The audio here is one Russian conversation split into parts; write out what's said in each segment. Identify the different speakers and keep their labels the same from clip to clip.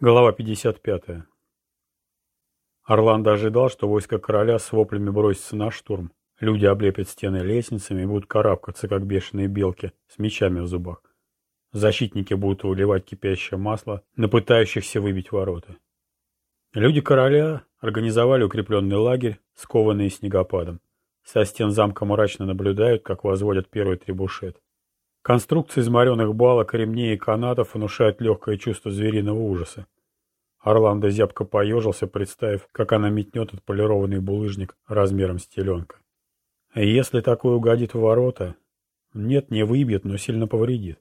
Speaker 1: Глава 55. Орландо ожидал, что войско короля с воплями бросится на штурм. Люди облепят стены лестницами и будут карабкаться, как бешеные белки, с мечами в зубах. Защитники будут выливать кипящее масло на пытающихся выбить ворота. Люди короля организовали укрепленный лагерь, скованный снегопадом. Со стен замка мрачно наблюдают, как возводят первый требушет. Конструкции из мореных балок, ремней и канатов внушают легкое чувство звериного ужаса. Орландо зябко поежился, представив, как она метнет отполированный булыжник размером с теленка. Если такое угодит в ворота, нет, не выбьет, но сильно повредит.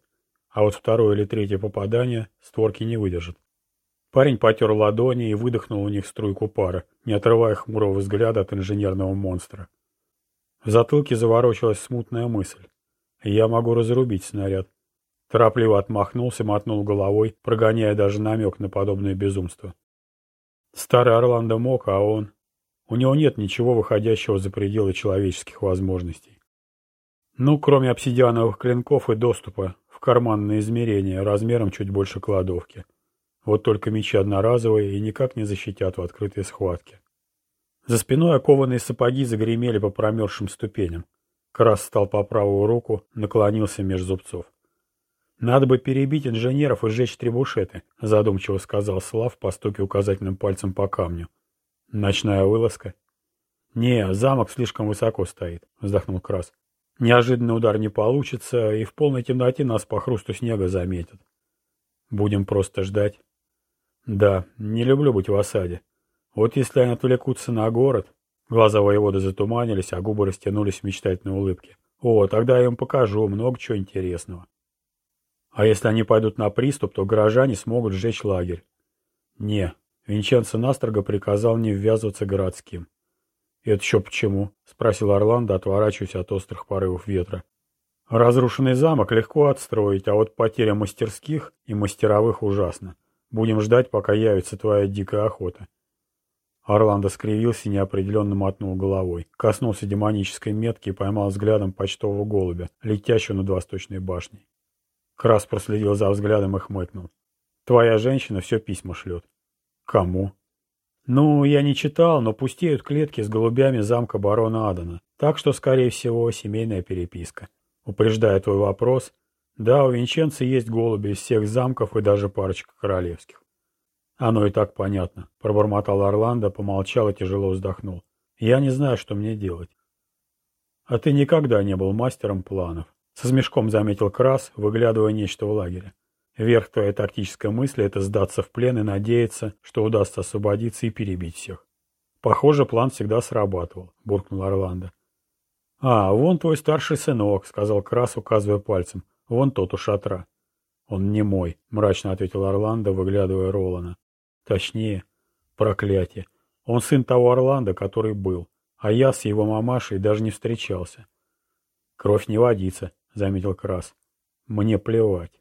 Speaker 1: А вот второе или третье попадание створки не выдержат. Парень потер ладони и выдохнул у них струйку пара, не отрывая хмурого взгляда от инженерного монстра. В затылке заворочилась смутная мысль. Я могу разрубить снаряд. Торопливо отмахнулся, мотнул головой, прогоняя даже намек на подобное безумство. Старый Орландо мог, а он... У него нет ничего выходящего за пределы человеческих возможностей. Ну, кроме обсидиановых клинков и доступа в карманные измерения размером чуть больше кладовки. Вот только мечи одноразовые и никак не защитят в открытой схватке. За спиной окованные сапоги загремели по промерзшим ступеням. Крас встал по правую руку, наклонился меж зубцов. «Надо бы перебить инженеров и сжечь требушеты», — задумчиво сказал Слав, постукив указательным пальцем по камню. «Ночная вылазка?» «Не, замок слишком высоко стоит», — вздохнул Крас. «Неожиданный удар не получится, и в полной темноте нас по хрусту снега заметят. Будем просто ждать». «Да, не люблю быть в осаде. Вот если они отвлекутся на город, Глаза воевода затуманились, а губы растянулись в мечтательной улыбке. «О, тогда я им покажу много чего интересного». «А если они пойдут на приступ, то горожане смогут сжечь лагерь». «Не». Винченцо Настрого приказал не ввязываться городским. «Это еще почему?» — спросил Орландо, отворачиваясь от острых порывов ветра. «Разрушенный замок легко отстроить, а вот потеря мастерских и мастеровых ужасна. Будем ждать, пока явится твоя дикая охота». Орландо скривился и неопределенно мотнул головой. Коснулся демонической метки и поймал взглядом почтового голубя, летящего над восточной башней. Крас проследил за взглядом и хмыкнул. «Твоя женщина все письма шлет». «Кому?» «Ну, я не читал, но пустеют клетки с голубями замка барона Адана, так что, скорее всего, семейная переписка. Упреждая твой вопрос, да, у Винченца есть голуби из всех замков и даже парочка королевских. «Оно и так понятно», — пробормотал Орландо, помолчал и тяжело вздохнул. «Я не знаю, что мне делать». «А ты никогда не был мастером планов», — со смешком заметил Крас, выглядывая нечто в лагере. «Верх твоей тактической мысли — это сдаться в плен и надеяться, что удастся освободиться и перебить всех». «Похоже, план всегда срабатывал», — буркнул Орландо. «А, вон твой старший сынок», — сказал Крас, указывая пальцем. «Вон тот у шатра». «Он не мой», — мрачно ответил Орландо, выглядывая Ролана. Точнее, проклятие. Он сын того Орландо, который был, а я с его мамашей даже не встречался. Кровь не водится, заметил Крас. Мне плевать.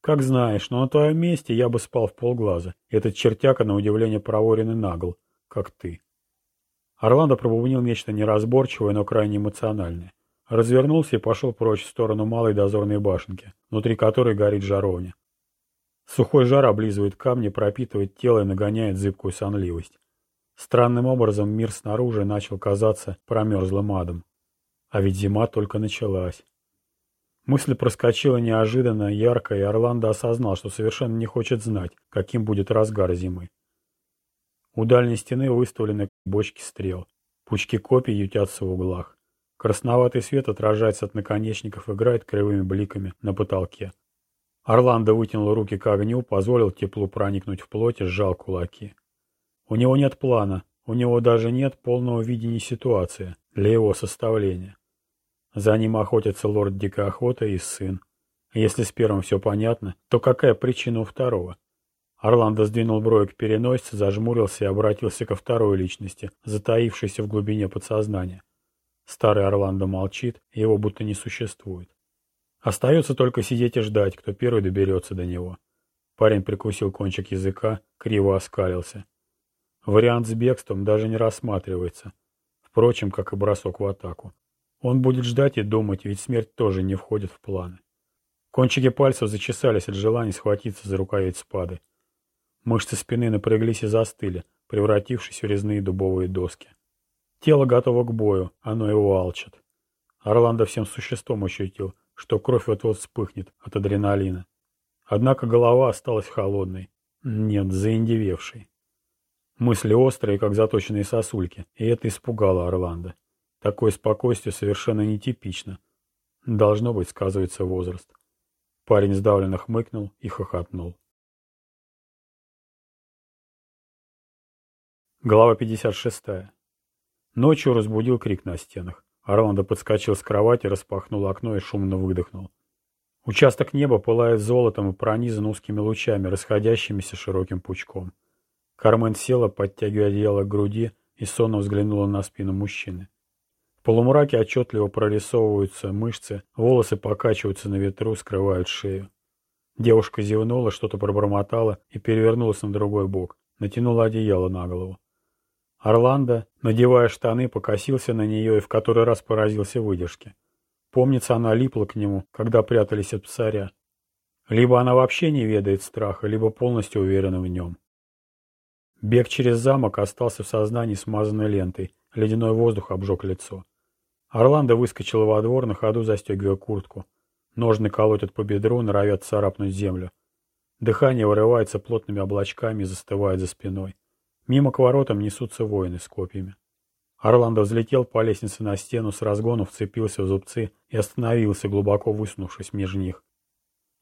Speaker 1: Как знаешь, но на твоем месте я бы спал в полглаза. Этот чертяка, на удивление, проворен и нагл, как ты. Орландо пробубнил нечто неразборчивое, но крайне эмоциональное. Развернулся и пошел прочь в сторону малой дозорной башенки, внутри которой горит жаровня. Сухой жар облизывает камни, пропитывает тело и нагоняет зыбкую сонливость. Странным образом мир снаружи начал казаться промерзлым адом. А ведь зима только началась. Мысль проскочила неожиданно, ярко, и Орландо осознал, что совершенно не хочет знать, каким будет разгар зимы. У дальней стены выставлены бочки стрел. Пучки копий ютятся в углах. Красноватый свет отражается от наконечников, играет кривыми бликами на потолке. Орландо вытянул руки к огню, позволил теплу проникнуть в плоть и сжал кулаки. У него нет плана, у него даже нет полного видения ситуации для его составления. За ним охотятся лорд Дикой Охоты и сын. Если с первым все понятно, то какая причина у второго? Орландо сдвинул брови к переносице, зажмурился и обратился ко второй личности, затаившейся в глубине подсознания. Старый Орландо молчит, его будто не существует. Остается только сидеть и ждать, кто первый доберется до него. Парень прикусил кончик языка, криво оскалился. Вариант с бегством даже не рассматривается. Впрочем, как и бросок в атаку. Он будет ждать и думать, ведь смерть тоже не входит в планы. Кончики пальцев зачесались от желания схватиться за рукоять спады. Мышцы спины напряглись и застыли, превратившись в резные дубовые доски. Тело готово к бою, оно его алчит. Орландо всем существом ощутил, что кровь вот-вот вспыхнет от адреналина. Однако голова осталась холодной. Нет, заиндевевшей. Мысли острые, как заточенные сосульки, и это испугало Орландо. Такое спокойствие совершенно нетипично. Должно быть, сказывается возраст. Парень сдавленно хмыкнул и хохотнул. Глава 56. Ночью разбудил крик на стенах. Орландо подскочил с кровати, распахнул окно и шумно выдохнул. Участок неба пылает золотом и пронизан узкими лучами, расходящимися широким пучком. Кармен села, подтягивая одеяло к груди, и сонно взглянула на спину мужчины. Полумраке отчетливо прорисовываются мышцы, волосы покачиваются на ветру, скрывают шею. Девушка зевнула, что-то пробормотала и перевернулась на другой бок, натянула одеяло на голову. Орландо, надевая штаны, покосился на нее и в который раз поразился выдержке. Помнится, она липла к нему, когда прятались от псаря. Либо она вообще не ведает страха, либо полностью уверена в нем. Бег через замок остался в сознании смазанной лентой, ледяной воздух обжег лицо. Орландо выскочил во двор, на ходу застегивая куртку. Ножны колотят по бедру, норовят царапнуть землю. Дыхание вырывается плотными облачками и застывает за спиной. Мимо к воротам несутся воины с копьями. Орландо взлетел по лестнице на стену, с разгону вцепился в зубцы и остановился, глубоко высунувшись между них.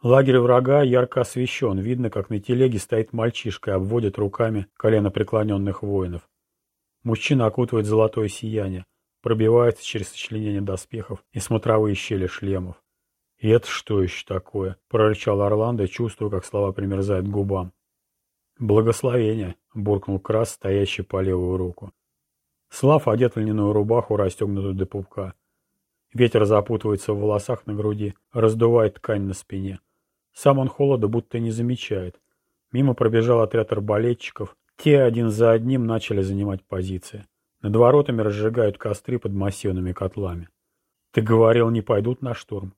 Speaker 1: Лагерь врага ярко освещен, видно, как на телеге стоит мальчишка и обводит руками колено преклоненных воинов. Мужчина окутывает золотое сияние, пробивается через сочленение доспехов и смотровые щели шлемов. «И это что еще такое?» — прорычал Орландо, чувствуя, как слова примерзают к губам. «Благословение!» — буркнул Крас, стоящий по левую руку. Слав одет в льняную рубаху, расстегнутую до пупка. Ветер запутывается в волосах на груди, раздувает ткань на спине. Сам он холода будто не замечает. Мимо пробежал отряд арбалетчиков. Те один за одним начали занимать позиции. Над воротами разжигают костры под массивными котлами. Ты говорил, не пойдут на штурм.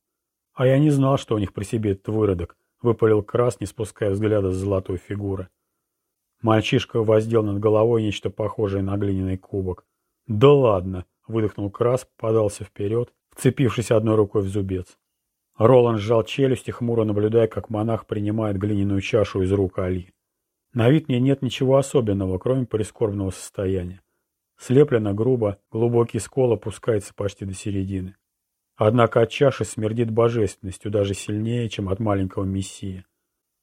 Speaker 1: А я не знал, что у них при себе этот выродок, выпалил Крас, не спуская взгляда с золотой фигуры. Мальчишка воздел над головой нечто похожее на глиняный кубок. «Да ладно!» — выдохнул Крас, подался вперед, вцепившись одной рукой в зубец. Роланд сжал челюсти, хмуро наблюдая, как монах принимает глиняную чашу из рук Али. На вид мне нет ничего особенного, кроме прискорбного состояния. Слеплено грубо, глубокий скол опускается почти до середины. Однако от чаши смердит божественностью даже сильнее, чем от маленького мессии.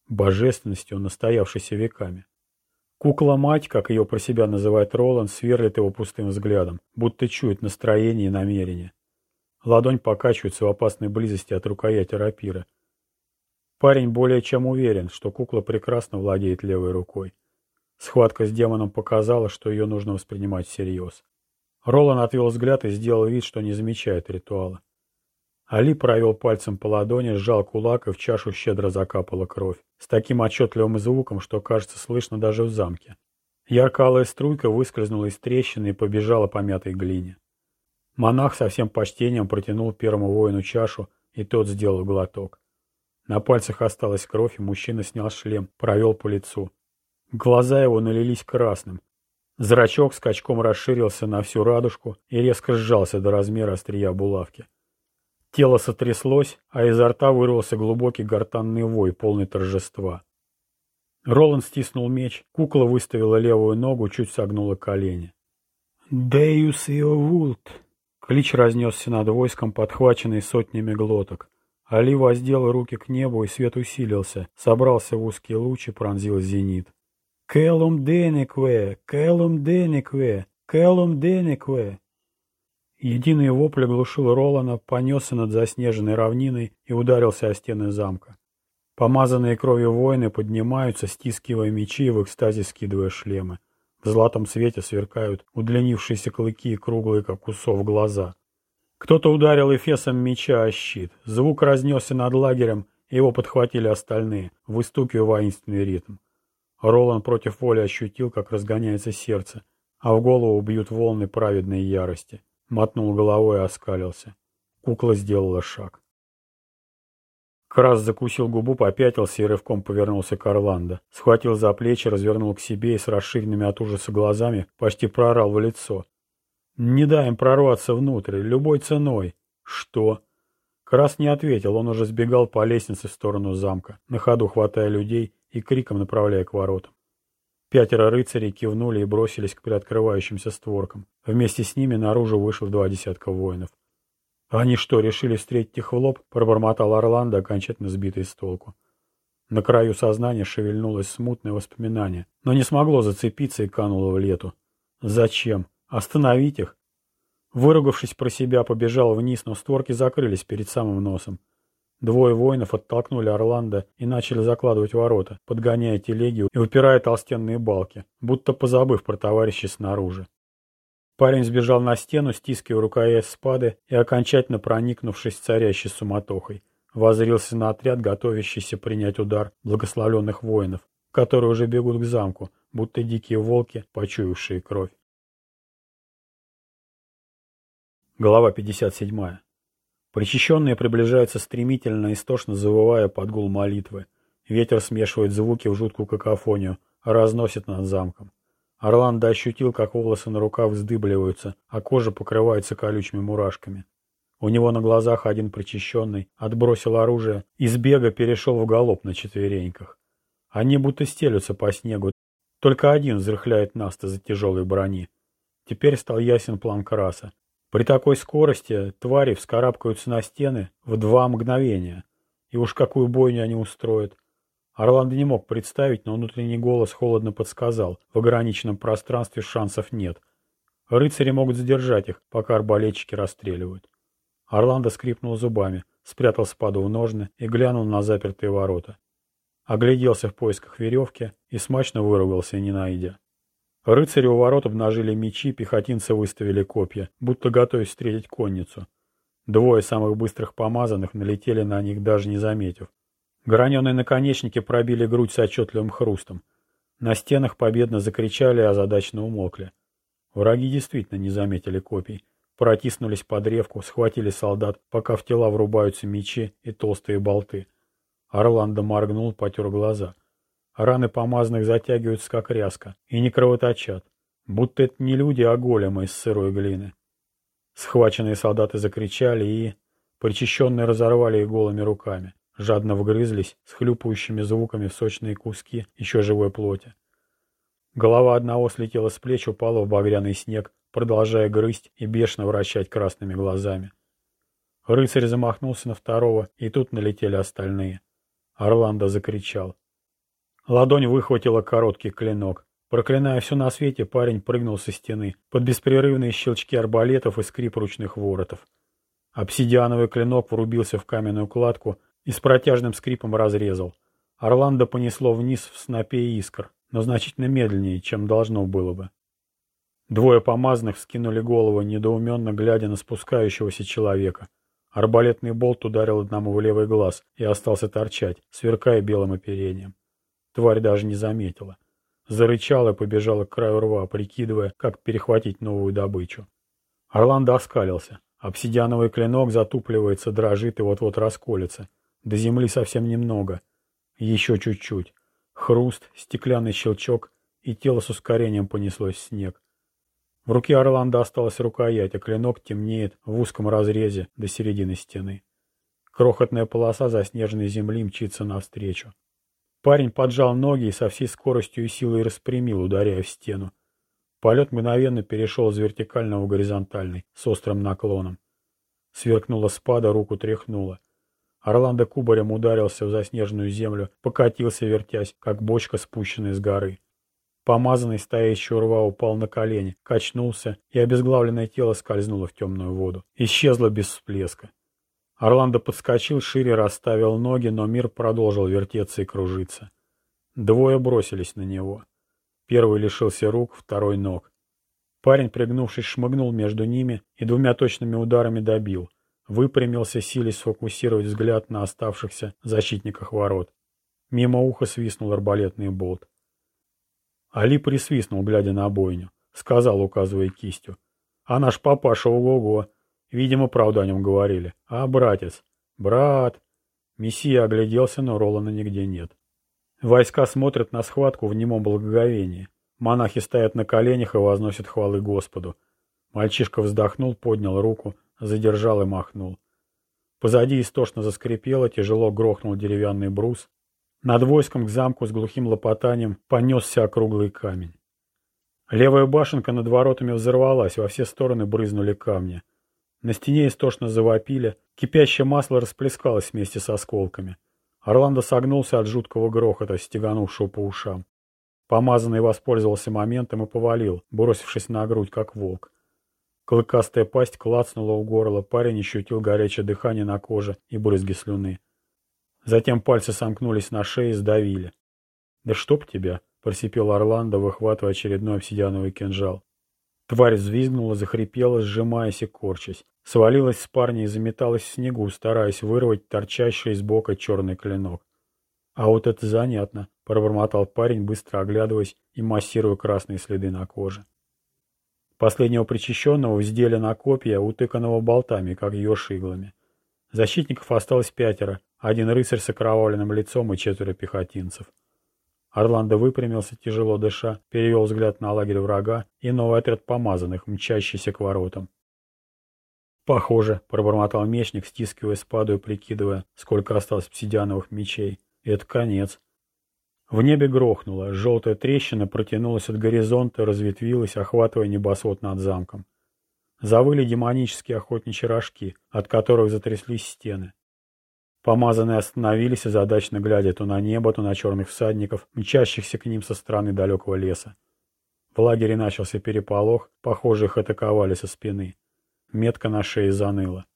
Speaker 1: Божественностью, настоявшейся веками. Кукла-мать, как ее про себя называет Роланд, сверлит его пустым взглядом, будто чует настроение и намерение. Ладонь покачивается в опасной близости от рукояти рапира. Парень более чем уверен, что кукла прекрасно владеет левой рукой. Схватка с демоном показала, что ее нужно воспринимать всерьез. Ролан отвел взгляд и сделал вид, что не замечает ритуала. Али провел пальцем по ладони, сжал кулак, и в чашу щедро закапала кровь. С таким отчетливым звуком, что, кажется, слышно даже в замке. Яркалая струйка выскользнула из трещины и побежала по мятой глине. Монах со всем почтением протянул первому воину чашу, и тот сделал глоток. На пальцах осталась кровь, и мужчина снял шлем, провел по лицу. Глаза его налились красным. Зрачок скачком расширился на всю радужку и резко сжался до размера острия булавки. Тело сотряслось, а изо рта вырвался глубокий гортанный вой, полный торжества. Роланд стиснул меч, кукла выставила левую ногу, чуть согнула колени. «Деюс Иовулт!» Клич разнесся над войском, подхваченный сотнями глоток. Али воздел руки к небу, и свет усилился, собрался в узкий луч и пронзил зенит. «Кэлум денекве! Кэлум денекве! Кэлум денекве!» Единый вопль глушил Ролана, понесся над заснеженной равниной и ударился о стены замка. Помазанные кровью воины поднимаются, стискивая мечи и в экстазе скидывая шлемы. В золотом свете сверкают удлинившиеся клыки и круглые, как усов, глаза. Кто-то ударил эфесом меча о щит. Звук разнесся над лагерем, и его подхватили остальные, выстукивая воинственный ритм. Ролан против воли ощутил, как разгоняется сердце, а в голову бьют волны праведной ярости. Мотнул головой и оскалился. Кукла сделала шаг. Крас закусил губу, попятился и рывком повернулся к Орландо. Схватил за плечи, развернул к себе и с расширенными от ужаса глазами почти прорал в лицо. «Не дай им прорваться внутрь, любой ценой». «Что?» Крас не ответил, он уже сбегал по лестнице в сторону замка, на ходу хватая людей и криком направляя к воротам. Пятеро рыцарей кивнули и бросились к приоткрывающимся створкам. Вместе с ними наружу вышло два десятка воинов. «Они что, решили встретить их в лоб?» — пробормотал Орландо, окончательно сбитый с толку. На краю сознания шевельнулось смутное воспоминание, но не смогло зацепиться и кануло в лету. «Зачем? Остановить их?» Выругавшись про себя, побежал вниз, но створки закрылись перед самым носом. Двое воинов оттолкнули Орландо и начали закладывать ворота, подгоняя телеги и упирая толстенные балки, будто позабыв про товарищей снаружи. Парень сбежал на стену, стискивая рукоять спады и, окончательно проникнувшись царящей суматохой, возрился на отряд, готовящийся принять удар благословленных воинов, которые уже бегут к замку, будто дикие волки, почуявшие кровь. Глава 57. Причащенные приближаются стремительно, истошно завывая под гул молитвы. Ветер смешивает звуки в жуткую какофонию, разносит над замком. Орландо ощутил, как волосы на руках вздыбливаются, а кожа покрывается колючими мурашками. У него на глазах один причащенный отбросил оружие и с бега перешел в галоп на четвереньках. Они будто стелются по снегу, только один взрыхляет Наста за тяжелой брони. Теперь стал ясен план Краса. При такой скорости твари вскарабкаются на стены в два мгновения. И уж какую бойню они устроят. Орландо не мог представить, но внутренний голос холодно подсказал. В ограниченном пространстве шансов нет. Рыцари могут задержать их, пока арбалетчики расстреливают. Орландо скрипнул зубами, спрятал спаду в ножны и глянул на запертые ворота. Огляделся в поисках веревки и смачно выругался, не найдя. Рыцари у ворот обнажили мечи, пехотинцы выставили копья, будто готовясь встретить конницу. Двое самых быстрых помазанных налетели на них, даже не заметив. Граненые наконечники пробили грудь с отчетливым хрустом. На стенах победно закричали, а задачно умолкли. Враги действительно не заметили копий. Протиснулись под древку, схватили солдат, пока в тела врубаются мечи и толстые болты. Орландо моргнул, потер глаза. Раны помазанных затягиваются, как ряска, и не кровоточат. Будто это не люди, а големы из сырой глины. Схваченные солдаты закричали и... Причащенные разорвали их голыми руками жадно вгрызлись с хлюпающими звуками в сочные куски еще живой плоти. Голова одного слетела с плеч, упала в багряный снег, продолжая грызть и бешено вращать красными глазами. Рыцарь замахнулся на второго, и тут налетели остальные. Орландо закричал. Ладонь выхватила короткий клинок. Проклиная все на свете, парень прыгнул со стены под беспрерывные щелчки арбалетов и скрип ручных воротов. Обсидиановый клинок врубился в каменную кладку, и с протяжным скрипом разрезал. Орландо понесло вниз в снопе искр, но значительно медленнее, чем должно было бы. Двое помазанных вскинули голову, недоуменно глядя на спускающегося человека. Арбалетный болт ударил одному в левый глаз и остался торчать, сверкая белым оперением. Тварь даже не заметила. Зарычала и побежала к краю рва, прикидывая, как перехватить новую добычу. Орландо оскалился. Обсидиановый клинок затупливается, дрожит и вот-вот расколется. До земли совсем немного. Еще чуть-чуть. Хруст, стеклянный щелчок, и тело с ускорением понеслось в снег. В руке Орландо осталась рукоять, а клинок темнеет в узком разрезе до середины стены. Крохотная полоса заснеженной земли мчится навстречу. Парень поджал ноги и со всей скоростью и силой распрямил, ударяя в стену. Полет мгновенно перешел из вертикального в горизонтальный, с острым наклоном. Сверкнула спада, руку тряхнула. Орландо кубарем ударился в заснеженную землю, покатился, вертясь, как бочка, спущенная с горы. Помазанный стоящий у рва упал на колени, качнулся, и обезглавленное тело скользнуло в темную воду. Исчезло без всплеска. Орландо подскочил, шире расставил ноги, но мир продолжил вертеться и кружиться. Двое бросились на него. Первый лишился рук, второй ног. Парень, пригнувшись, шмыгнул между ними и двумя точными ударами добил выпрямился, силясь сфокусировать взгляд на оставшихся защитниках ворот. Мимо уха свистнул арбалетный болт. Али присвистнул, глядя на бойню. Сказал, указывая кистью. А наш папаша ого-го. Видимо, правду о нем говорили. А, братец? Брат? Мессия огляделся, но Ролана нигде нет. Войска смотрят на схватку в немом благоговении. Монахи стоят на коленях и возносят хвалы Господу. Мальчишка вздохнул, поднял руку, задержал и махнул. Позади истошно заскрипело, тяжело грохнул деревянный брус. Над войском к замку с глухим лопотанием понесся округлый камень. Левая башенка над воротами взорвалась, во все стороны брызнули камни. На стене истошно завопили, кипящее масло расплескалось вместе с осколками. Орландо согнулся от жуткого грохота, стеганувшего по ушам. Помазанный воспользовался моментом и повалил, бросившись на грудь, как волк. Клыкастая пасть клацнула у горла, парень ощутил горячее дыхание на коже и брызги слюны. Затем пальцы сомкнулись на шее и сдавили. «Да чтоб тебя!» — просипел Орландо, выхватывая очередной обсидиановый кинжал. Тварь взвизгнула, захрипела, сжимаясь и корчась. Свалилась с парня и заметалась в снегу, стараясь вырвать торчащий из бока черный клинок. «А вот это занятно!» — пробормотал парень, быстро оглядываясь и массируя красные следы на коже. Последнего причащенного вздели на копья, утыканного болтами, как еж иглами. Защитников осталось пятеро, один рыцарь с окровавленным лицом и четверо пехотинцев. Орландо выпрямился, тяжело дыша, перевел взгляд на лагерь врага и новый отряд помазанных, мчащийся к воротам. «Похоже», — пробормотал мечник, стискивая спаду и прикидывая, сколько осталось обсидиановых мечей. «Это конец». В небе грохнуло, желтая трещина протянулась от горизонта, разветвилась, охватывая небосвод над замком. Завыли демонические охотничьи рожки, от которых затряслись стены. Помазанные остановились, озадачно глядя то на небо, то на черных всадников, мчащихся к ним со стороны далекого леса. В лагере начался переполох, похоже, их атаковали со спины. Метка на шее заныла.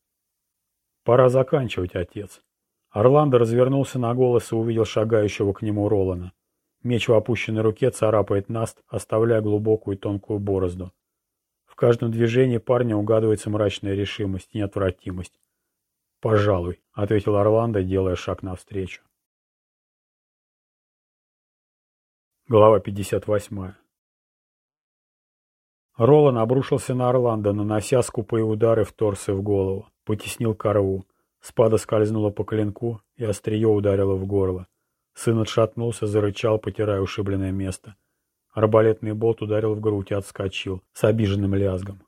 Speaker 1: «Пора заканчивать, отец», Орландо развернулся на голос и увидел шагающего к нему Ролана. Меч в опущенной руке царапает наст, оставляя глубокую и тонкую борозду. В каждом движении парня угадывается мрачная решимость и неотвратимость. «Пожалуй», — ответил Орландо, делая шаг навстречу. Глава 58 Ролан обрушился на Орландо, нанося скупые удары в торс и в голову. Потеснил корву. Спада скользнула по клинку, и острие ударило в горло. Сын отшатнулся, зарычал, потирая ушибленное место. Арбалетный болт ударил в грудь и отскочил, с обиженным лязгом.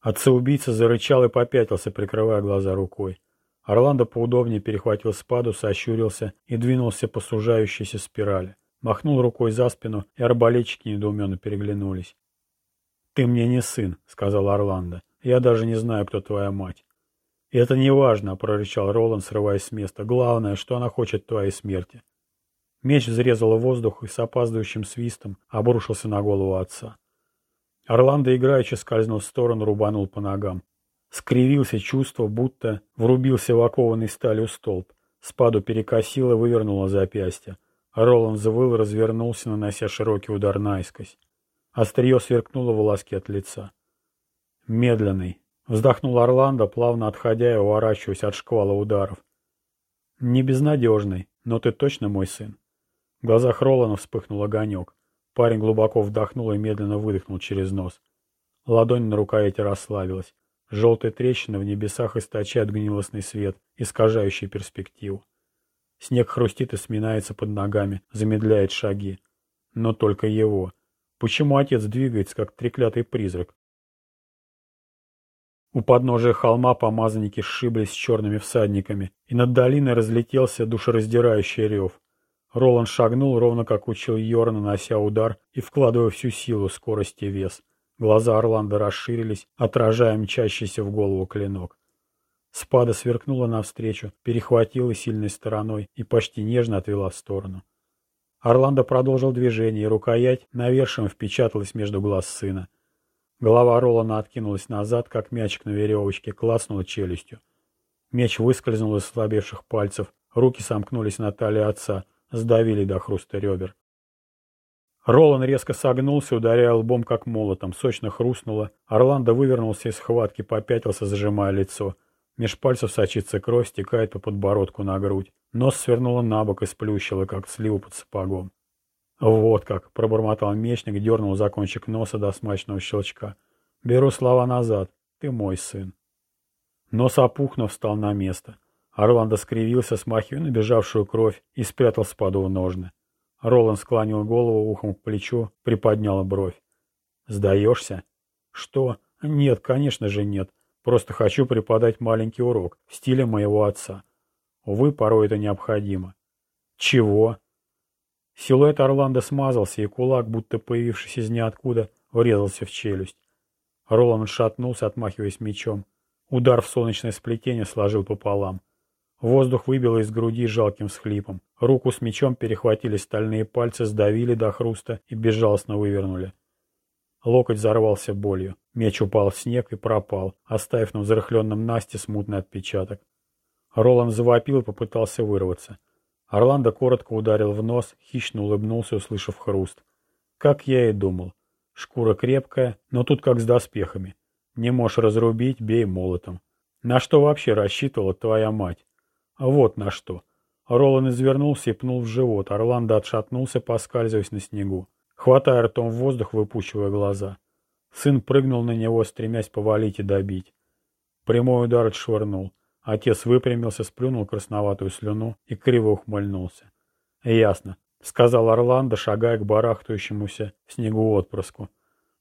Speaker 1: Отца-убийца зарычал и попятился, прикрывая глаза рукой. Орландо поудобнее перехватил спаду, сощурился и двинулся по сужающейся спирали. Махнул рукой за спину, и арбалетчики недоуменно переглянулись. «Ты мне не сын», — сказал Орландо. «Я даже не знаю, кто твоя мать. «Это не важно», — прорычал Роланд, срываясь с места. «Главное, что она хочет твоей смерти». Меч взрезал воздух и с опаздывающим свистом обрушился на голову отца. Орландо играючи скользнул в сторону, рубанул по ногам. Скривился чувство, будто врубился в окованный сталью столб. Спаду перекосило, вывернуло запястье. Роланд завыл, развернулся, нанося широкий удар наискось. Острие сверкнуло волоски от лица. Медленный, Вздохнул Орландо, плавно отходя и уворачиваясь от шквала ударов. «Не безнадежный, но ты точно мой сын». В глазах Ролана вспыхнул огонек. Парень глубоко вдохнул и медленно выдохнул через нос. Ладонь на рукояти расслабилась. Желтая трещина в небесах источает гнилостный свет, искажающий перспективу. Снег хрустит и сминается под ногами, замедляет шаги. Но только его. Почему отец двигается, как треклятый призрак? У подножия холма помазанники сшиблись с черными всадниками, и над долиной разлетелся душераздирающий рев. Роланд шагнул, ровно как учил Йор, нанося удар и вкладывая всю силу, скорость и вес. Глаза Орландо расширились, отражая мчащийся в голову клинок. Спада сверкнула навстречу, перехватила сильной стороной и почти нежно отвела в сторону. Орландо продолжил движение, и рукоять навершием впечаталась между глаз сына. Голова Ролана откинулась назад, как мячик на веревочке, клацнула челюстью. Меч выскользнул из слабевших пальцев, руки сомкнулись на талии отца, сдавили до хруста ребер. Ролан резко согнулся, ударяя лбом как молотом, сочно хрустнуло. Орландо вывернулся из схватки, попятился, зажимая лицо. Меж пальцев сочится кровь, стекает по подбородку на грудь. Нос свернуло на бок и сплющило, как сливу под сапогом. «Вот как!» — пробормотал мечник, дернул за кончик носа до смачного щелчка. «Беру слова назад. Ты мой сын». Нос опухнув встал на место. Орландо скривился, смахивая набежавшую кровь, и спрятал спаду в ножны. Роланд склонил голову ухом к плечу, приподнял бровь. «Сдаешься?» «Что? Нет, конечно же нет. Просто хочу преподать маленький урок в стиле моего отца. Увы, порой это необходимо». «Чего?» Силуэт Орландо смазался, и кулак, будто появившись из ниоткуда, врезался в челюсть. Роланд шатнулся, отмахиваясь мечом. Удар в солнечное сплетение сложил пополам. Воздух выбило из груди жалким всхлипом. Руку с мечом перехватили стальные пальцы, сдавили до хруста и безжалостно вывернули. Локоть взорвался болью. Меч упал в снег и пропал, оставив на взрыхленном Насте смутный отпечаток. Роланд завопил и попытался вырваться. Орландо коротко ударил в нос, хищно улыбнулся, услышав хруст. Как я и думал. Шкура крепкая, но тут как с доспехами. Не можешь разрубить, бей молотом. На что вообще рассчитывала твоя мать? Вот на что. Ролан извернулся и пнул в живот. Орландо отшатнулся, поскальзываясь на снегу, хватая ртом в воздух, выпучивая глаза. Сын прыгнул на него, стремясь повалить и добить. Прямой удар отшвырнул. Отец выпрямился, сплюнул красноватую слюну и криво ухмыльнулся. «Ясно», — сказал Орландо, шагая к барахтающемуся снегу отпрыску.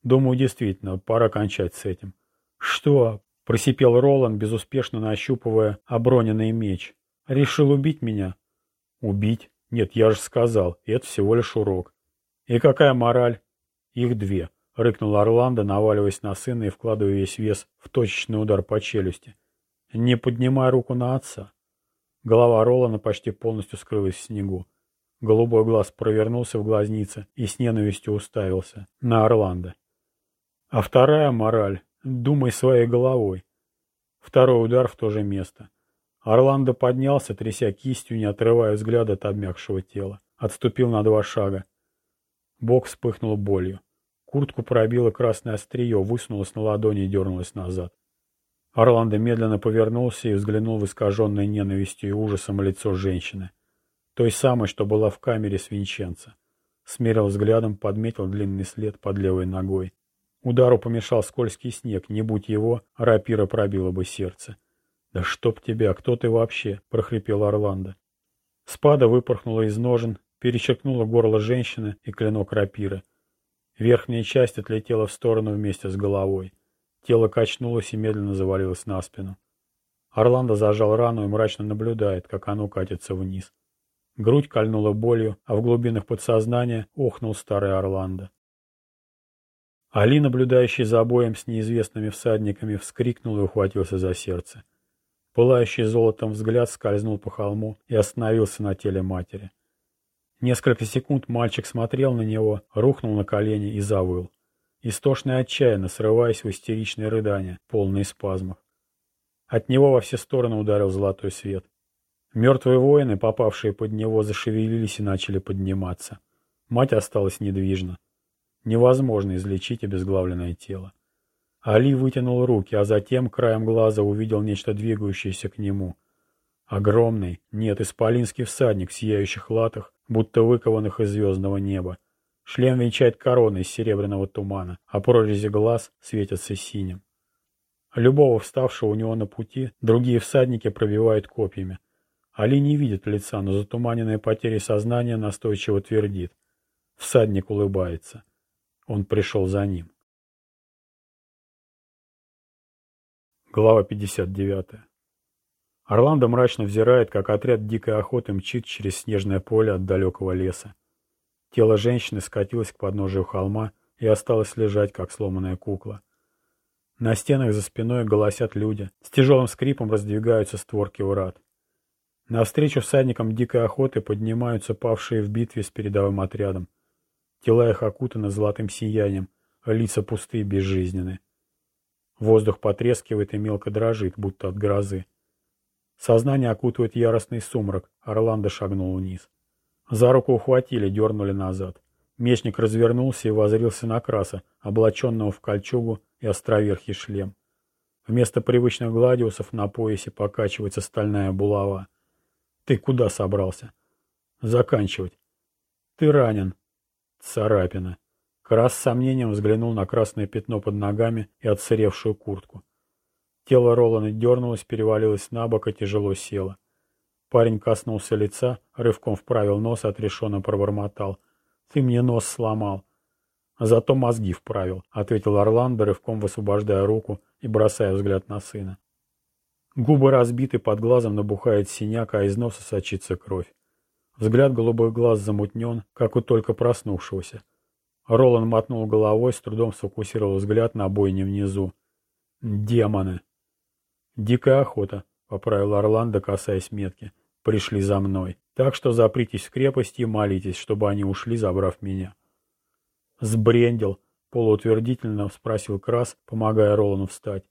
Speaker 1: «Думаю, действительно, пора кончать с этим». «Что?» — просипел Ролан, безуспешно нащупывая оброненный меч. Решил убить меня? Убить? Нет, я же сказал, это всего лишь урок. И какая мораль? Их две. Рыкнул Орландо, наваливаясь на сына и вкладывая весь вес в точечный удар по челюсти. Не поднимай руку на отца. Голова Ролана почти полностью скрылась в снегу. Голубой глаз провернулся в глазнице и с ненавистью уставился на Орландо. А вторая мораль — думай своей головой. Второй удар в то же место. Орландо поднялся, тряся кистью, не отрывая взгляда от обмякшего тела. Отступил на два шага. Бок вспыхнул болью. Куртку пробило красное острие, высунулось на ладони и дернулось назад. Орландо медленно повернулся и взглянул в искаженное ненавистью и ужасом лицо женщины. Той самой, что была в камере с Винченца. Смерил взглядом, подметил длинный след под левой ногой. Удару помешал скользкий снег, не будь его, рапира пробила бы сердце. «Да чтоб тебя, кто ты вообще?» — прохрипел Орландо. Спада выпорхнула из ножен, перечеркнула горло женщины и клинок рапиры. Верхняя часть отлетела в сторону вместе с головой. Тело качнулось и медленно завалилось на спину. Орландо зажал рану и мрачно наблюдает, как оно катится вниз. Грудь кольнула болью, а в глубинах подсознания охнул старый Орландо. Али, наблюдающий за боем с неизвестными всадниками, вскрикнул и ухватился за сердце. Пылающий золотом взгляд скользнул по холму и остановился на теле матери. Несколько секунд мальчик смотрел на него, рухнул на колени и завыл. Истошно отчаянно, срываясь в истеричные рыдания, полные спазмов. От него во все стороны ударил золотой свет. Мертвые воины, попавшие под него, зашевелились и начали подниматься. Мать осталась недвижна. Невозможно излечить обезглавленное тело. Али вытянул руки, а затем краем глаза увидел нечто двигающееся к нему. Огромный, нет, исполинский всадник в сияющих латах, будто выкованных из звездного неба. Шлем венчает короной из серебряного тумана, а прорези глаз светятся синим. Любого вставшего у него на пути другие всадники пробивают копьями. Али не видит лица, но затуманенная потерей сознания настойчиво твердит. Всадник улыбается. Он пришел за ним. Глава 59. Орландо мрачно взирает, как отряд дикой охоты мчит через снежное поле от далекого леса. Тело женщины скатилось к подножию холма и осталось лежать, как сломанная кукла. На стенах за спиной голосят люди, с тяжелым скрипом раздвигаются створки врат. Навстречу всадникам дикой охоты поднимаются павшие в битве с передовым отрядом. Тела их окутаны золотым сиянием, лица пустые безжизненные. Воздух потрескивает и мелко дрожит, будто от грозы. Сознание окутывает яростный сумрак. Орландо шагнул вниз. За руку ухватили, дернули назад. Мечник развернулся и возрился на краса, облаченного в кольчугу и островерхий шлем. Вместо привычных гладиусов на поясе покачивается стальная булава. Ты куда собрался? Заканчивать. Ты ранен. Царапина. Крас с сомнением взглянул на красное пятно под ногами и отсыревшую куртку. Тело Ролана дернулось, перевалилось на бок и тяжело село. Парень коснулся лица, рывком вправил нос отрешенно пробормотал. «Ты мне нос сломал». «А зато мозги вправил», — ответил Орландо, рывком высвобождая руку и бросая взгляд на сына. Губы разбиты, под глазом набухает синяк, а из носа сочится кровь. Взгляд голубых глаз замутнен, как у только проснувшегося. Ролан мотнул головой, с трудом сфокусировал взгляд на бойне внизу. «Демоны!» «Дикая охота», — поправил Орландо, касаясь метки. «Пришли за мной. Так что запритесь в крепости и молитесь, чтобы они ушли, забрав меня». «Сбрендил», — полуутвердительно спросил Крас, помогая Ролану встать.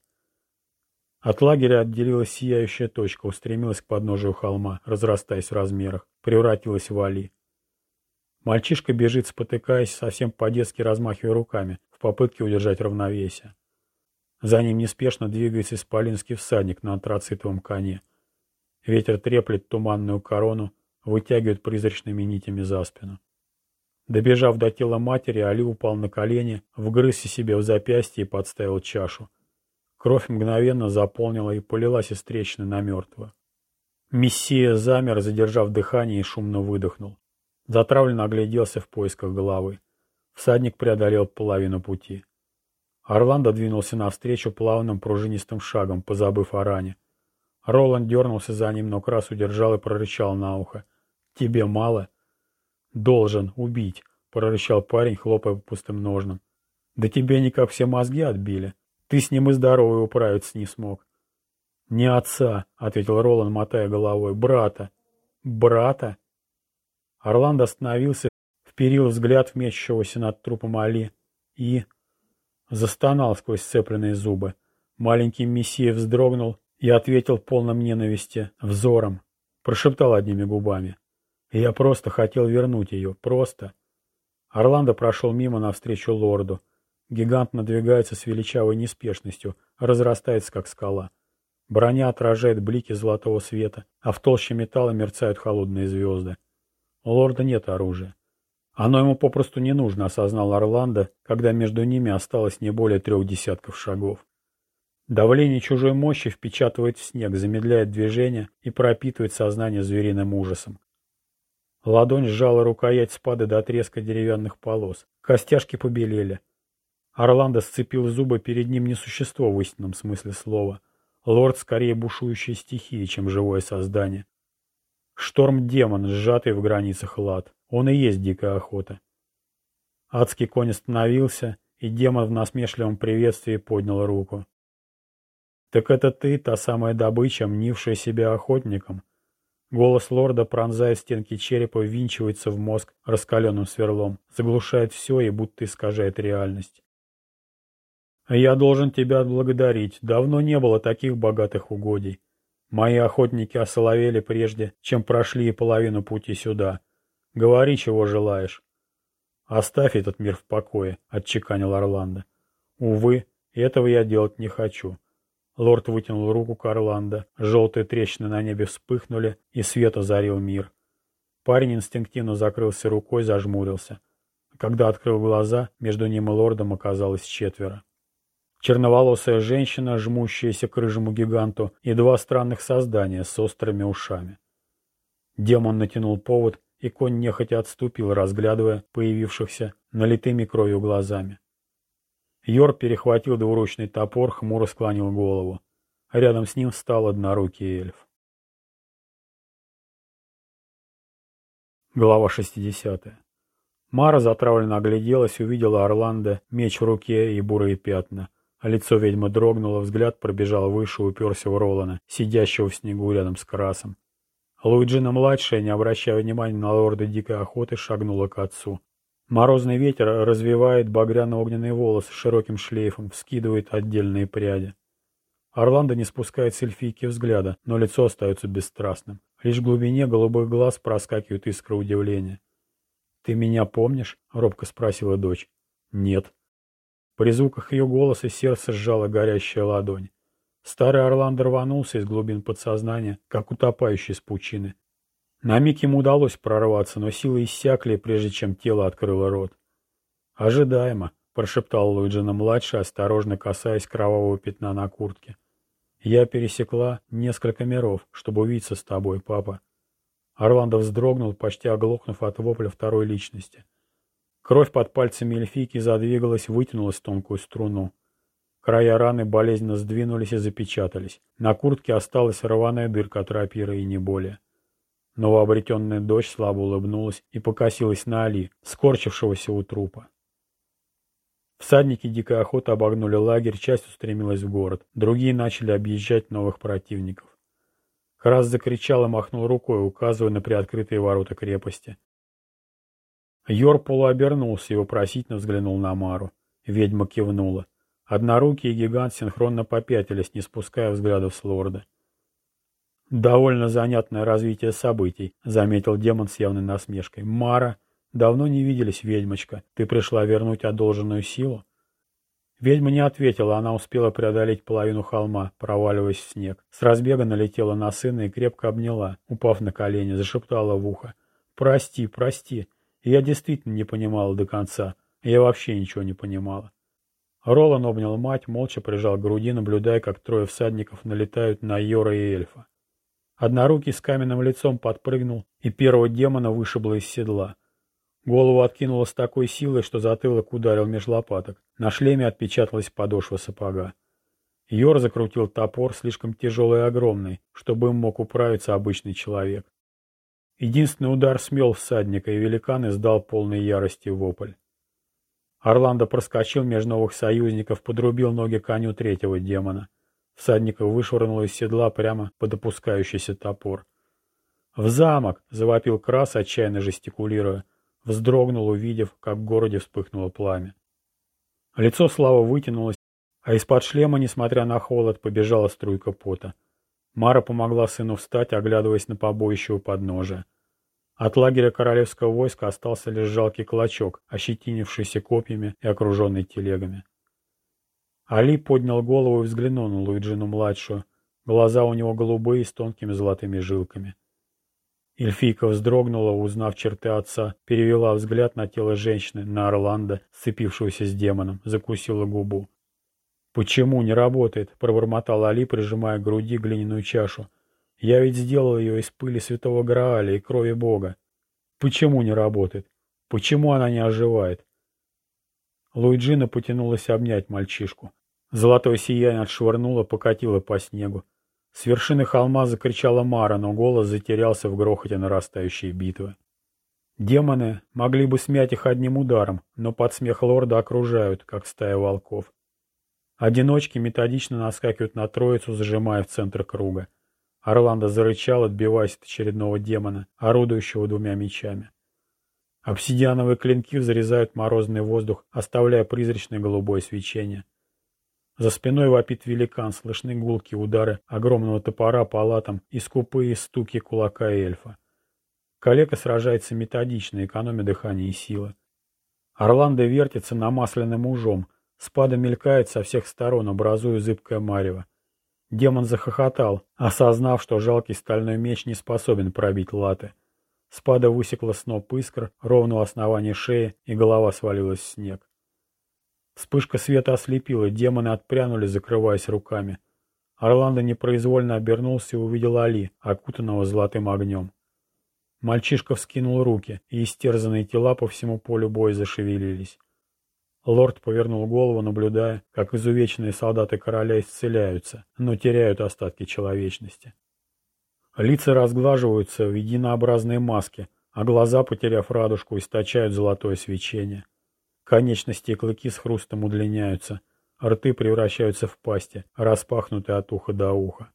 Speaker 1: От лагеря отделилась сияющая точка, устремилась к подножию холма, разрастаясь в размерах, превратилась в Али. Мальчишка бежит, спотыкаясь, совсем по-детски размахивая руками, в попытке удержать равновесие. За ним неспешно двигается исполинский всадник на антрацитовом коне. Ветер треплет туманную корону, вытягивает призрачными нитями за спину. Добежав до тела матери, Али упал на колени, вгрызся себе в запястье и подставил чашу. Кровь мгновенно заполнила и полилась из трещины на мертвую. Мессия замер, задержав дыхание и шумно выдохнул. Затравленно огляделся в поисках головы. Всадник преодолел половину пути. Орландо двинулся навстречу плавным пружинистым шагом, позабыв о ране. Роланд дернулся за ним, но Крас удержал и прорычал на ухо. «Тебе мало?» «Должен убить», — прорычал парень, хлопая по пустым ножным. «Да тебе никак все мозги отбили. Ты с ним и здоровый управиться не смог». «Не отца», — ответил Роланд, мотая головой. «Брата». «Брата?» Орландо остановился, вперил взгляд в мечущегося над трупом Али и... Застонал сквозь сцепленные зубы. Маленький мессия вздрогнул и ответил полным ненависти взором. Прошептал одними губами. я просто хотел вернуть ее. Просто. Орландо прошел мимо навстречу лорду. Гигант надвигается с величавой неспешностью, разрастается, как скала. Броня отражает блики золотого света, а в толще металла мерцают холодные звезды. У лорда нет оружия. Оно ему попросту не нужно, осознал Орландо, когда между ними осталось не более трех десятков шагов. Давление чужой мощи впечатывает в снег, замедляет движение и пропитывает сознание звериным ужасом. Ладонь сжала рукоять спады до отрезка деревянных полос. Костяшки побелели. Орландо сцепил зубы, перед ним не существо в истинном смысле слова. Лорд скорее бушующей стихии, чем живое создание. Шторм-демон, сжатый в границах лад. Он и есть дикая охота. Адский конь остановился, и демон в насмешливом приветствии поднял руку. «Так это ты, та самая добыча, мнившая себя охотником?» Голос лорда пронзает стенки черепа, ввинчивается в мозг раскаленным сверлом, заглушает все и будто искажает реальность. «Я должен тебя отблагодарить. Давно не было таких богатых угодий. Мои охотники осоловели прежде, чем прошли половину пути сюда. Говори, чего желаешь. Оставь этот мир в покое, отчеканил Орландо. Увы, этого я делать не хочу. Лорд вытянул руку к Орландо. Желтые трещины на небе вспыхнули, и свет озарил мир. Парень инстинктивно закрылся рукой, зажмурился. Когда открыл глаза, между ним и лордом оказалось четверо. Черноволосая женщина, жмущаяся к рыжему гиганту, и два странных создания с острыми ушами. Демон натянул повод и конь нехотя отступил, разглядывая появившихся налитыми кровью глазами. Йор перехватил двуручный топор, хмуро склонил голову. Рядом с ним встал однорукий эльф. Глава 60. Мара затравленно огляделась, увидела Орландо, меч в руке и бурые пятна. А лицо ведьмы дрогнуло, взгляд пробежал выше, уперся в Ролана, сидящего в снегу рядом с Красом. Луиджина-младшая, не обращая внимания на лорда дикой охоты, шагнула к отцу. Морозный ветер развивает багряно-огненные волосы широким шлейфом, вскидывает отдельные пряди. Орландо не спускает с эльфийки взгляда, но лицо остается бесстрастным. Лишь в глубине голубых глаз проскакивают искры удивления. «Ты меня помнишь?» — робко спросила дочь. «Нет». При звуках ее голоса сердце сжало горящая ладонь. Старый Орландо рванулся из глубин подсознания, как утопающий с пучины. На миг ему удалось прорваться, но силы иссякли, прежде чем тело открыло рот. «Ожидаемо», — прошептал Луиджина-младший, осторожно касаясь кровавого пятна на куртке. «Я пересекла несколько миров, чтобы увидеться с тобой, папа». Орландо вздрогнул, почти оглохнув от вопля второй личности. Кровь под пальцами эльфийки задвигалась, вытянулась в тонкую струну. Края раны болезненно сдвинулись и запечатались. На куртке осталась рваная дырка от рапира и не более. Новообретенная дочь слабо улыбнулась и покосилась на Али, скорчившегося у трупа. Всадники дикой охоты обогнули лагерь, часть устремилась в город, другие начали объезжать новых противников. Крас закричал и махнул рукой, указывая на приоткрытые ворота крепости. Йор полуобернулся и вопросительно взглянул на Мару. Ведьма кивнула. Однорукий и гигант синхронно попятились, не спуская взглядов с лорда. «Довольно занятное развитие событий», — заметил демон с явной насмешкой. «Мара, давно не виделись, ведьмочка. Ты пришла вернуть одолженную силу?» Ведьма не ответила, она успела преодолеть половину холма, проваливаясь в снег. С разбега налетела на сына и крепко обняла, упав на колени, зашептала в ухо. «Прости, прости. Я действительно не понимала до конца. Я вообще ничего не понимала». Ролан обнял мать, молча прижал к груди, наблюдая, как трое всадников налетают на Йора и эльфа. Однорукий с каменным лицом подпрыгнул, и первого демона вышибло из седла. Голову откинуло с такой силой, что затылок ударил меж лопаток. На шлеме отпечаталась подошва сапога. Йор закрутил топор, слишком тяжелый и огромный, чтобы им мог управиться обычный человек. Единственный удар смел всадника, и великан издал полной ярости вопль. Орландо проскочил между новых союзников, подрубил ноги коню третьего демона. Всадника вышвырнуло из седла прямо под опускающийся топор. «В замок!» — завопил Крас, отчаянно жестикулируя. Вздрогнул, увидев, как в городе вспыхнуло пламя. Лицо Славы вытянулось, а из-под шлема, несмотря на холод, побежала струйка пота. Мара помогла сыну встать, оглядываясь на побоище у подножия. От лагеря королевского войска остался лишь жалкий клочок, ощетинившийся копьями и окруженный телегами. Али поднял голову и взглянул на Луиджину-младшую. Глаза у него голубые с тонкими золотыми жилками. Эльфийка вздрогнула, узнав черты отца, перевела взгляд на тело женщины, на Орландо, сцепившегося с демоном, закусила губу. «Почему не работает?» — пробормотал Али, прижимая к груди глиняную чашу. «Я ведь сделал ее из пыли святого Грааля и крови Бога. Почему не работает? Почему она не оживает?» Луиджина потянулась обнять мальчишку. Золотое сияние отшвырнуло, покатило по снегу. С вершины холма закричала Мара, но голос затерялся в грохоте нарастающей битвы. Демоны могли бы смять их одним ударом, но под смех лорда окружают, как стая волков. Одиночки методично наскакивают на троицу, зажимая в центр круга. Орландо зарычал, отбиваясь от очередного демона, орудующего двумя мечами. Обсидиановые клинки взрезают морозный воздух, оставляя призрачное голубое свечение. За спиной вопит великан, слышны гулкие удары огромного топора по латам и скупые стуки кулака эльфа. Калека сражается методично, экономя дыхание и силы. Орландо вертится намасленным ужом, спада мелькает со всех сторон, образуя зыбкое марево. Демон захохотал, осознав, что жалкий стальной меч не способен пробить латы. Спада высекла сноп искр ровно у основания шеи, и голова свалилась в снег. Вспышка света ослепила, демоны отпрянули, закрываясь руками. Орландо непроизвольно обернулся и увидел Али, окутанного золотым огнем. Мальчишка вскинул руки, и истерзанные тела по всему полю боя зашевелились. Лорд повернул голову, наблюдая, как изувеченные солдаты короля исцеляются, но теряют остатки человечности. Лица разглаживаются в единообразные маски, а глаза, потеряв радужку, источают золотое свечение. Конечности и клыки с хрустом удлиняются, рты превращаются в пасти, распахнутые от уха до уха.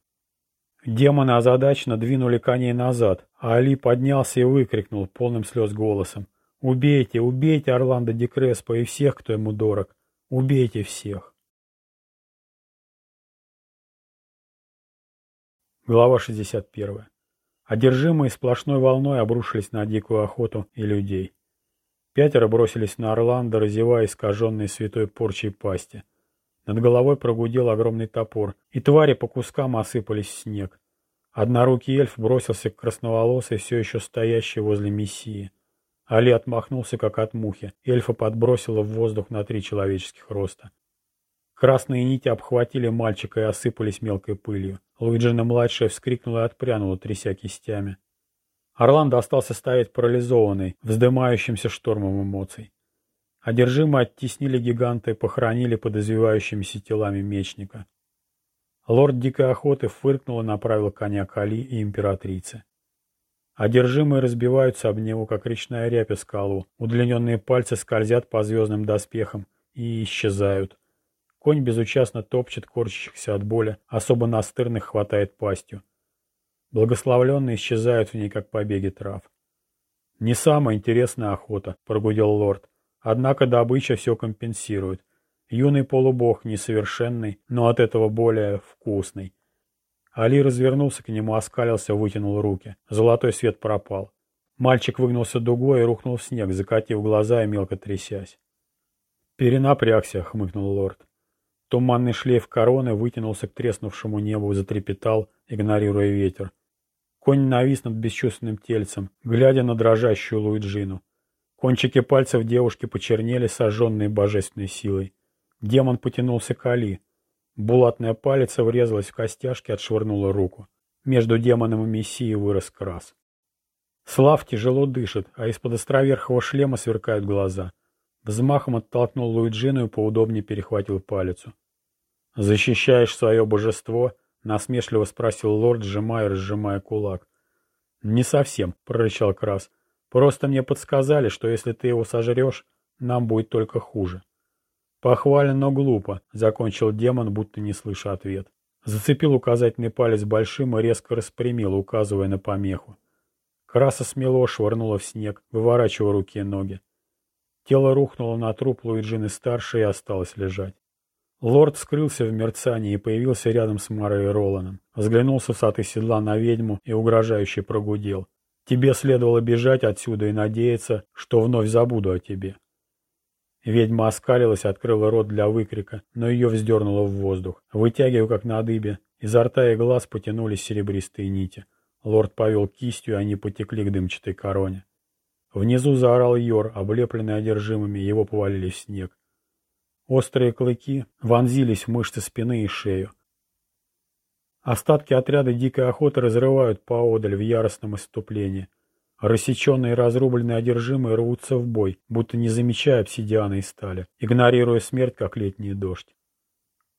Speaker 1: Демоны озадаченно двинули коней назад, а Али поднялся и выкрикнул полным слез голосом. «Убейте, убейте Орландо Ди Креспо и всех, кто ему дорог! Убейте всех!» Глава 61. Одержимые сплошной волной обрушились на дикую охоту и людей. Пятеро бросились на Орландо, разевая искаженные святой порчей пасти. Над головой прогудел огромный топор, и твари по кускам осыпались в снег. Однорукий эльф бросился к красноволосой, все еще стоящей возле мессии. Али отмахнулся, как от мухи. Эльфа подбросило в воздух на три человеческих роста. Красные нити обхватили мальчика и осыпались мелкой пылью. Луиджина-младшая вскрикнула и отпрянула, тряся кистями. Орландо остался стоять парализованный, вздымающимся штормом эмоций. Одержимые оттеснили гиганта и похоронили под извивающимися телами мечника. Лорд Дикой Охоты фыркнул и направил коня к Али и императрице. Одержимые разбиваются об него, как речная рябь скалу. Удлиненные пальцы скользят по звездным доспехам и исчезают. Конь безучастно топчет корчащихся от боли, особо настырных хватает пастью. Благословленные исчезают в ней, как побеги трав. «Не самая интересная охота», — прогудел лорд. «Однако добыча все компенсирует. Юный полубог несовершенный, но от этого более вкусный. Али развернулся к нему, оскалился, вытянул руки. Золотой свет пропал. Мальчик выгнулся дугой и рухнул в снег, закатив глаза и мелко трясясь. «Перенапрягся», — хмыкнул лорд. Туманный шлейф короны вытянулся к треснувшему небу, затрепетал, игнорируя ветер. Конь навис над бесчувственным тельцем, глядя на дрожащую Луиджину. Кончики пальцев девушки почернели, сожженные божественной силой. Демон потянулся к Али. Булатная палица врезалась в костяшки, отшвырнула руку. Между демоном и мессией вырос крас. Слав тяжело дышит, а из-под островерхого шлема сверкают глаза. Взмахом оттолкнул Луиджину и поудобнее перехватил палицу. «Защищаешь свое божество?» — насмешливо спросил лорд, сжимая и разжимая кулак. «Не совсем», — прорычал Крас. «Просто мне подсказали, что если ты его сожрешь, нам будет только хуже». «Похвально, но глупо», — закончил демон, будто не слыша ответ. Зацепил указательный палец большим и резко распрямил, указывая на помеху. Краса смело швырнула в снег, выворачивая руки и ноги. Тело рухнуло на труп Луиджины-старшей и осталось лежать. Лорд скрылся в мерцании и появился рядом с Марой Роланом. Взглянул с высоты седла на ведьму и угрожающе прогудел. «Тебе следовало бежать отсюда и надеяться, что вновь забуду о тебе». Ведьма оскалилась, открыла рот для выкрика, но ее вздернуло в воздух. Вытягивая, как на дыбе, изо рта и глаз потянулись серебристые нити. Лорд повел кистью, и они потекли к дымчатой короне. Внизу заорал Йор, облепленный одержимыми, его повалили в снег. Острые клыки вонзились в мышцы спины и шею. Остатки отряда дикой охоты разрывают поодаль в яростном иступлении. Рассеченные и разрубленные одержимые рвутся в бой, будто не замечая обсидиана и стали, игнорируя смерть, как летний дождь.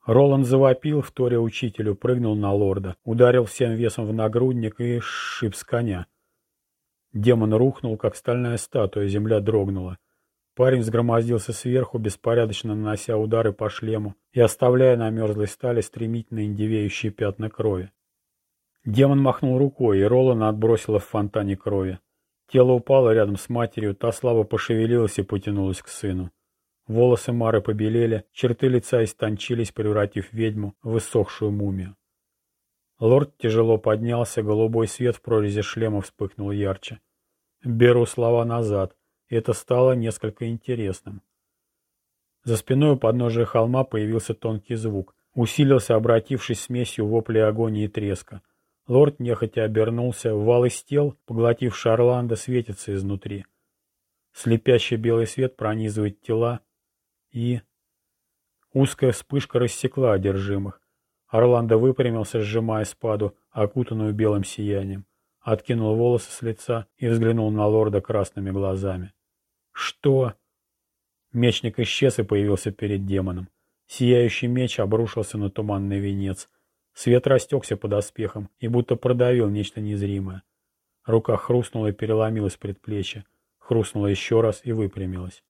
Speaker 1: Роланд завопил, вторя учителю, прыгнул на лорда, ударил всем весом в нагрудник и сшиб с коня. Демон рухнул, как стальная статуя, земля дрогнула. Парень взгромоздился сверху, беспорядочно нанося удары по шлему и оставляя на мерзлой стали стремительно индивеющие пятна крови. Демон махнул рукой, и Ролана отбросила в фонтане крови. Тело упало рядом с матерью, та слабо пошевелилась и потянулась к сыну. Волосы Мары побелели, черты лица истончились, превратив ведьму в иссохшую мумию. Лорд тяжело поднялся, голубой свет в прорези шлема вспыхнул ярче. Беру слова назад. Это стало несколько интересным. За спиной у подножия холма появился тонкий звук. Усилился, обратившись смесью вопли агонии и треска. Лорд нехотя обернулся, вал из тел, поглотивший Орландо, светится изнутри. Слепящий белый свет пронизывает тела, и... Узкая вспышка рассекла одержимых. Орландо выпрямился, сжимая спаду, окутанную белым сиянием. Откинул волосы с лица и взглянул на лорда красными глазами. «Что?» Мечник исчез и появился перед демоном. Сияющий меч обрушился на туманный венец, Свет растекся под оспехом и будто продавил нечто незримое. Рука хрустнула и переломилась предплечье. Хрустнула еще раз и выпрямилась.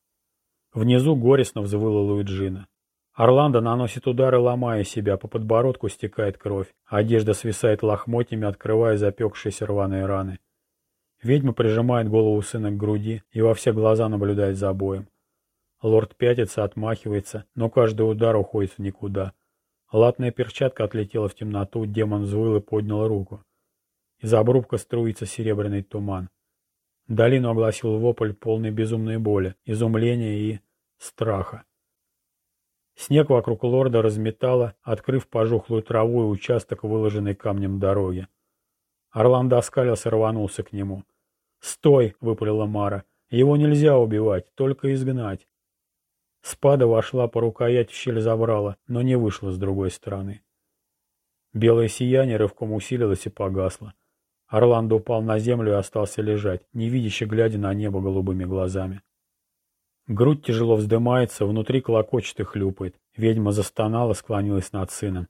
Speaker 1: Внизу горестно взвыла Луиджина. Орландо наносит удары, ломая себя, по подбородку стекает кровь, а одежда свисает лохмотьями, открывая запекшиеся рваные раны. Ведьма прижимает голову сына к груди и во все глаза наблюдает за боем. Лорд пятится, отмахивается, но каждый удар уходит в никуда. Латная перчатка отлетела в темноту, демон взвыл и поднял руку. Из обрубка струится серебряный туман. Долину огласил вопль, полный безумной боли, изумления и страха. Снег вокруг лорда разметало, открыв пожухлую траву и участок, выложенный камнем дороги. Орландо оскалился рванулся к нему. «Стой!» — выпалила Мара. «Его нельзя убивать, только изгнать». Спада вошла по рукоять щель забрала, но не вышла с другой стороны. Белое сияние рывком усилилось и погасло. Орландо упал на землю и остался лежать, невидяще глядя на небо голубыми глазами. Грудь тяжело вздымается, внутри клокочет и хлюпает. Ведьма застонала, склонилась над сыном.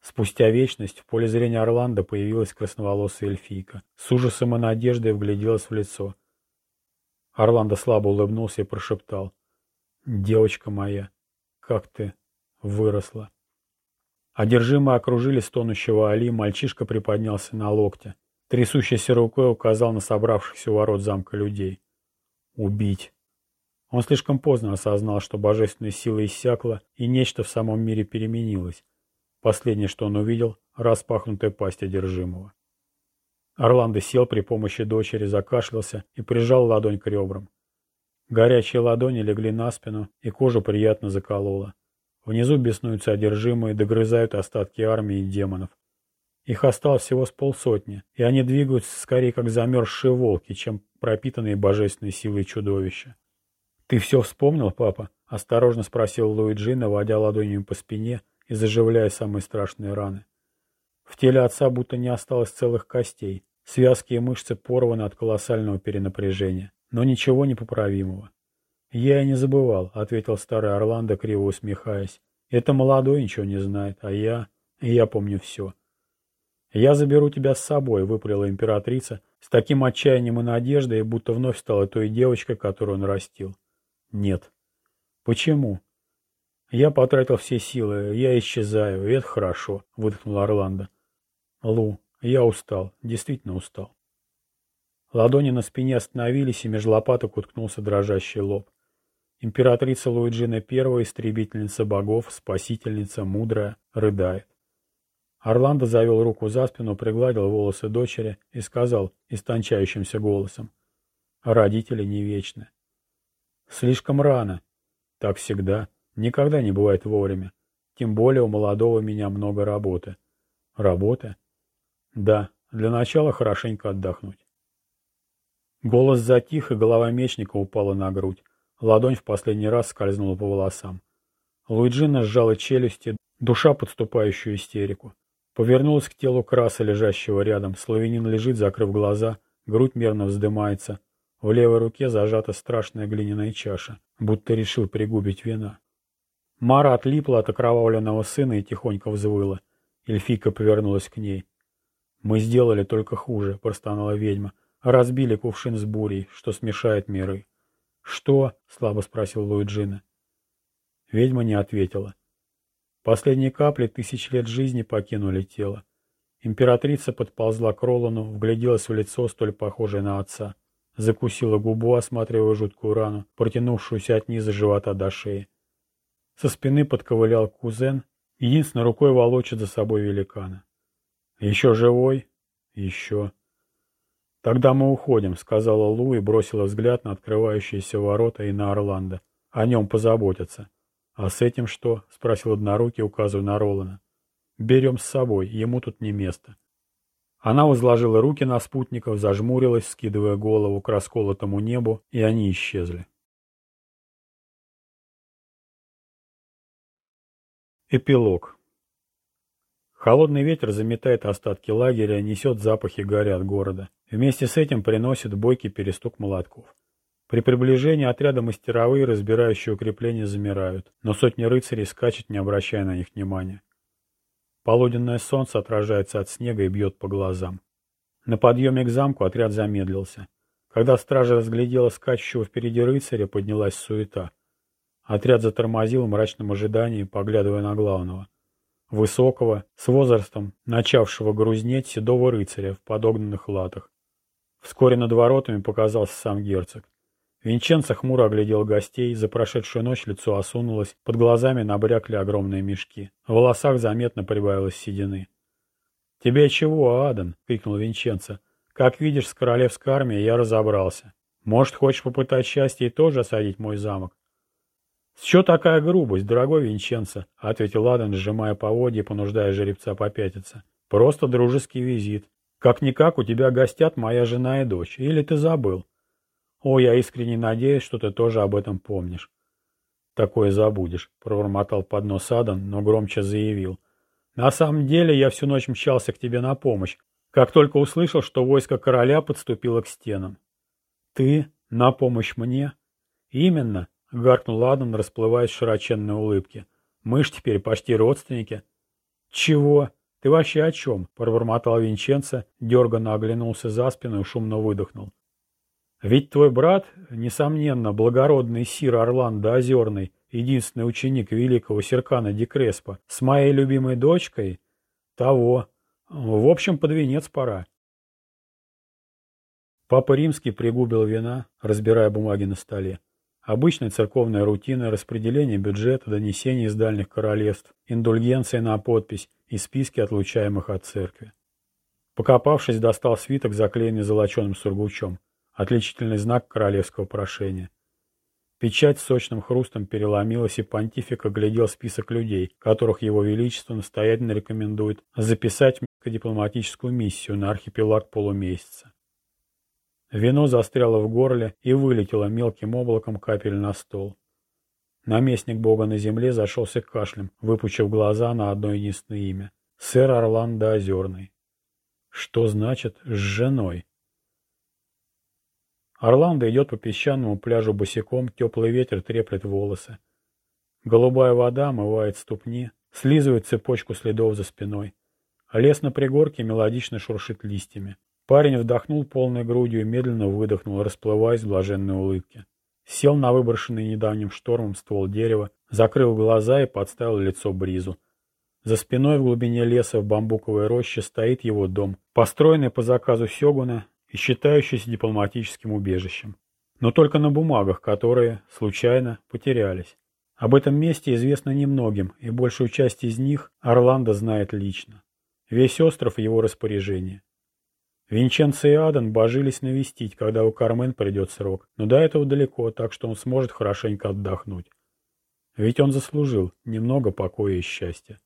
Speaker 1: Спустя вечность в поле зрения Орландо появилась красноволосая эльфийка. С ужасом и надеждой вгляделась в лицо. Орландо слабо улыбнулся и прошептал. «Девочка моя, как ты выросла!» Одержимые окружили стонущего Али, мальчишка приподнялся на локте. Трясущейся рукой указал на собравшихся у ворот замка людей. «Убить!» Он слишком поздно осознал, что божественная сила иссякла, и нечто в самом мире переменилось. Последнее, что он увидел, распахнутая пасть одержимого. Орландо сел при помощи дочери, закашлялся и прижал ладонь к ребрам. Горячие ладони легли на спину, и кожу приятно заколола. Внизу беснуются одержимые, догрызают остатки армии демонов. Их осталось всего с полсотни, и они двигаются скорее как замерзшие волки, чем пропитанные божественной силой чудовища. «Ты все вспомнил, папа?» — осторожно спросил Луиджи, наводя ладонью по спине и заживляя самые страшные раны. В теле отца будто не осталось целых костей, связки и мышцы порваны от колоссального перенапряжения, но ничего непоправимого. «Я и не забывал», — ответил старый Орландо, криво усмехаясь. «Это молодой ничего не знает, а я... я помню все». «Я заберу тебя с собой», — выпалила императрица, с таким отчаянием и надеждой, будто вновь стала той девочкой, которую он растил. Нет. Почему? Я потратил все силы, я исчезаю, и это хорошо, выдохнул Орландо. Лу, я устал, действительно устал. Ладони на спине остановились, и меж лопаток уткнулся дрожащий лоб. Императрица Луиджина I, истребительница богов, спасительница, мудрая, рыдает. Орландо завел руку за спину, пригладил волосы дочери и сказал истончающимся голосом. Родители не вечны. Слишком рано. Так всегда. Никогда не бывает вовремя. Тем более у молодого меня много работы. Работы? Да, для начала хорошенько отдохнуть. Голос затих, и голова мечника упала на грудь. Ладонь в последний раз скользнула по волосам. Луиджина сжала челюсти, душа подступающую истерику. Повернулась к телу краса, лежащего рядом. Славянин лежит, закрыв глаза, грудь мерно вздымается. В левой руке зажата страшная глиняная чаша, будто решил пригубить вина. Мара отлипла от окровавленного сына и тихонько взвыла. Эльфийка повернулась к ней. «Мы сделали только хуже», — простонала ведьма. «Разбили кувшин с бурей, что смешает миры». «Что?» — слабо спросил Луиджина. Ведьма не ответила. Последние капли тысяч лет жизни покинули тело. Императрица подползла к Ролану, вгляделась в лицо, столь похожее на отца. Закусила губу, осматривая жуткую рану, протянувшуюся от низа живота до шеи. Со спины подковылял кузен, единственной рукой волочит за собой великана. «Еще живой?» «Еще». «Тогда мы уходим», — сказала Лу и бросила взгляд на открывающиеся ворота и на Орландо. «О нем позаботятся». «А с этим что?» — спросил однорукий, указывая на Ролана. «Берем с собой, ему тут не место». Она возложила руки на спутников, зажмурилась, скидывая голову к расколотому небу, и они исчезли. Эпилог. Холодный ветер заметает остатки лагеря, несет запахи гари от города. Вместе с этим приносит бойкий перестук молотков. При приближении отряда мастеровые, разбирающие укрепления, замирают, но сотни рыцарей скачет, не обращая на них внимания. Полуденное солнце отражается от снега и бьет по глазам. На подъеме к замку отряд замедлился. Когда стража разглядела скачущего впереди рыцаря, поднялась суета. Отряд затормозил в мрачном ожидании, поглядывая на главного. Высокого, с возрастом, начавшего грузнеть седого рыцаря в подогнанных латах. Вскоре над воротами показался сам герцог. Винченцо хмуро оглядел гостей, за прошедшую ночь лицо осунулось, под глазами набрякли огромные мешки. В волосах заметно прибавилось седины. «Тебе чего, Адан?» — крикнул Винченцо. «Как видишь, с королевской армией я разобрался. Может, хочешь попытать счастье и тоже осадить мой замок?» «С чего такая грубость, дорогой Винченцо?» — ответил Адан, сжимая поводья, понуждая жеребца попятиться. «Просто дружеский визит. Как-никак у тебя гостят моя жена и дочь. Или ты забыл?» О, я искренне надеюсь, что ты тоже об этом помнишь. Такое забудешь, пробормотал под нос Адан, но громче заявил. На самом деле я всю ночь мчался к тебе на помощь. как только услышал, что войско короля подступило к стенам. «Ты? На помощь мне?» «Именно», — гаркнул Адам, расплываясь в широченной улыбке. «Мы ж теперь почти родственники». «Чего? Ты вообще о чем?» — пробормотал Винченцо, дерганно оглянулся за спину и шумно выдохнул. «Ведь твой брат, несомненно, благородный сир Орландо Озерный, единственный ученик великого Серкана Декреспа, с моей любимой дочкой, того. В общем, под венец пора». Папа Римский пригубил вина, разбирая бумаги на столе. Обычная церковная рутина, распределение бюджета, донесения из дальних королевств, индульгенция на подпись и списки отлучаемых от церкви. Покопавшись, достал свиток, заклеенный золоченым сургучом. Отличительный знак королевского прошения. Печать с сочным хрустом переломилась, и понтифик оглядел список людей, которых его величество настоятельно рекомендует записать в дипломатическую миссию на архипелаг полумесяца. Вино застряло в горле и вылетело мелким облаком капель на стол. Наместник бога на земле зашелся кашлем, выпучив глаза на одно единственное имя. Сэр Орландо Озерный. Что значит «с женой»? Орландо идет по песчаному пляжу босиком, теплый ветер треплет волосы. Голубая вода омывает ступни, слизывает цепочку следов за спиной. Лес на пригорке мелодично шуршит листьями. Парень вдохнул полной грудью и медленно выдохнул, расплываясь в блаженной улыбке. Сел на выброшенный недавним штормом ствол дерева, закрыл глаза и подставил лицо бризу. За спиной в глубине леса в бамбуковой роще стоит его дом, построенный по заказу Сёгуна и считающийся дипломатическим убежищем. Но только на бумагах, которые, случайно, потерялись. Об этом месте известно немногим, и большую часть из них Орландо знает лично. Весь остров в его распоряжении. Винченцо и Адан божились навестить, когда у Кармен придет срок, но до этого далеко, так что он сможет хорошенько отдохнуть. Ведь он заслужил немного покоя и счастья.